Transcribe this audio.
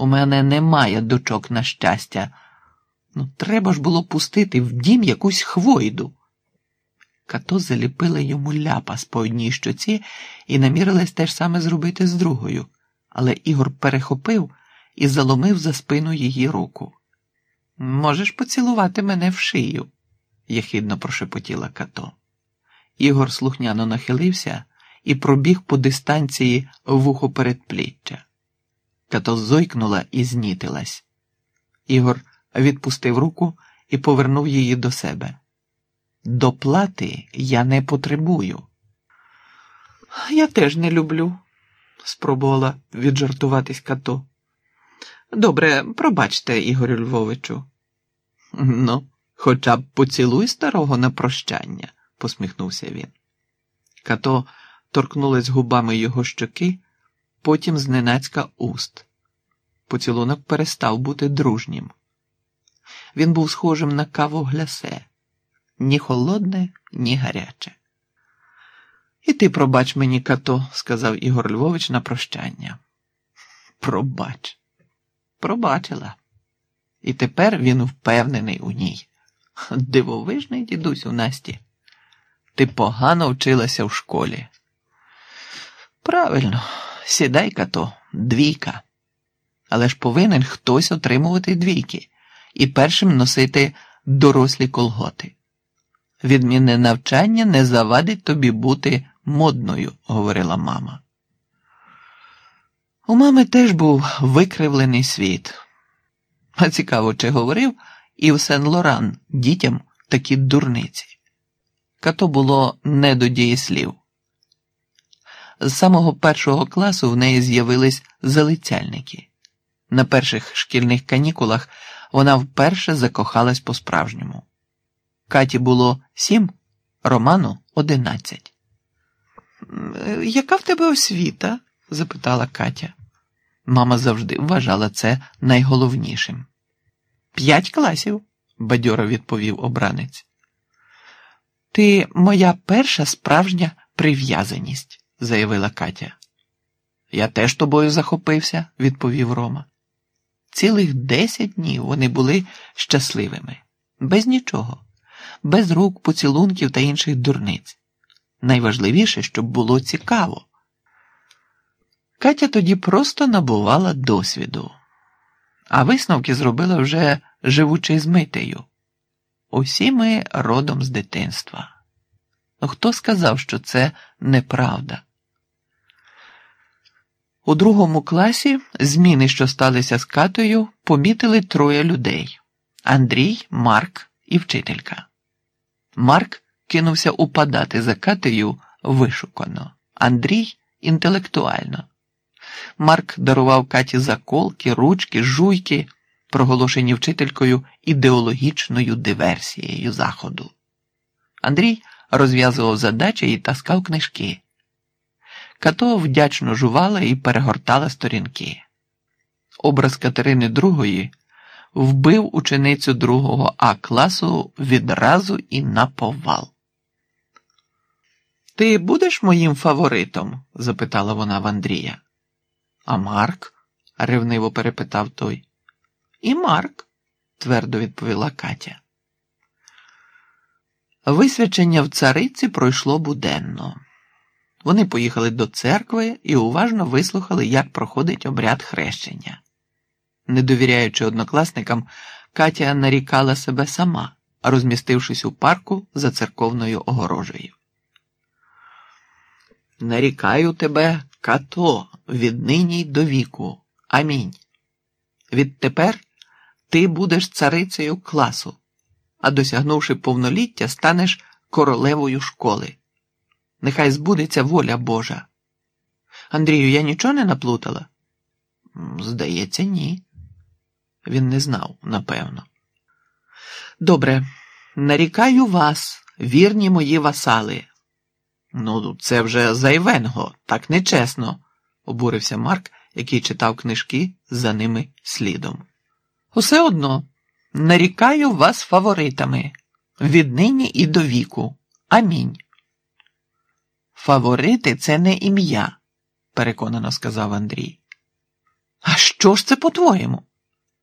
У мене немає дочок на щастя. Ну, треба ж було пустити в дім якусь хвойду. Като заліпила йому ляпас по одній щоці і намірилась теж саме зробити з другою, але Ігор перехопив і заломив за спину її руку. Можеш поцілувати мене в шию, єхидно прошепотіла Като. Ігор слухняно нахилився і пробіг по дистанції вухо передпліччя. Като зойкнула і знітилась. Ігор відпустив руку і повернув її до себе. Доплати я не потребую. Я теж не люблю, спробувала віджартуватись като. Добре, пробачте, Ігорю Львовичу. Ну, хоча б поцілуй старого на прощання, посміхнувся він. Като торкнулась губами його щоки, потім зненацька уст. Поцілунок перестав бути дружнім. Він був схожим на каву глясе, ні холодне, ні гаряче. І ти пробач мені, като, сказав Ігор Львович на прощання. Пробач, пробачила. І тепер він впевнений у ній. Дивовижний дідусь у Насті. Ти погано вчилася в школі. Правильно, сідай като, двійка. Але ж повинен хтось отримувати двійки і першим носити дорослі колготи. Відмінне навчання не завадить тобі бути модною, говорила мама. У мами теж був викривлений світ. А цікаво, чи говорив і Сен Лоран дітям такі дурниці. Като було не до дієслів. З самого першого класу в неї з'явились залицяльники. На перших шкільних канікулах вона вперше закохалась по-справжньому. Каті було сім, Роману одинадцять. Яка в тебе освіта? запитала Катя. Мама завжди вважала це найголовнішим. П'ять класів, бадьоро відповів обранець. Ти моя перша справжня прив'язаність, заявила Катя. Я теж тобою захопився, відповів Рома. Цілих десять днів вони були щасливими, без нічого, без рук, поцілунків та інших дурниць. Найважливіше, щоб було цікаво. Катя тоді просто набувала досвіду, а висновки зробила вже живучи з митею. Усі ми родом з дитинства. Хто сказав, що це неправда? У другому класі зміни, що сталися з Катою, помітили троє людей: Андрій, Марк і вчителька. Марк кинувся упадати за Катею вишукано, Андрій інтелектуально. Марк дарував Каті заколки, ручки, жуйки, проголошені вчителькою ідеологічною диверсією заходу. Андрій розв'язував задачі і таскав книжки. Като вдячно жувала і перегортала сторінки. Образ Катерини II вбив ученицю другого А класу відразу і на повал. Ти будеш моїм фаворитом? запитала вона в Андрія. А Марк? ревниво перепитав той. І Марк, твердо відповіла Катя. Висвячення в цариці пройшло буденно. Вони поїхали до церкви і уважно вислухали, як проходить обряд хрещення. Не довіряючи однокласникам, Катя нарікала себе сама, розмістившись у парку за церковною огорожею. Нарікаю тебе, като, віднині й до віку. Амінь. Відтепер ти будеш царицею класу, а досягнувши повноліття, станеш королевою школи. Нехай збудеться воля Божа. Андрію, я нічого не наплутала? Здається, ні. Він не знав, напевно. Добре, нарікаю вас, вірні мої васали. Ну, це вже зайвенго, так нечесно, обурився Марк, який читав книжки за ними слідом. Усе одно нарікаю вас фаворитами віднині і до віку. Амінь. Фаворити це не ім'я, переконано сказав Андрій. А що ж це по-твоєму?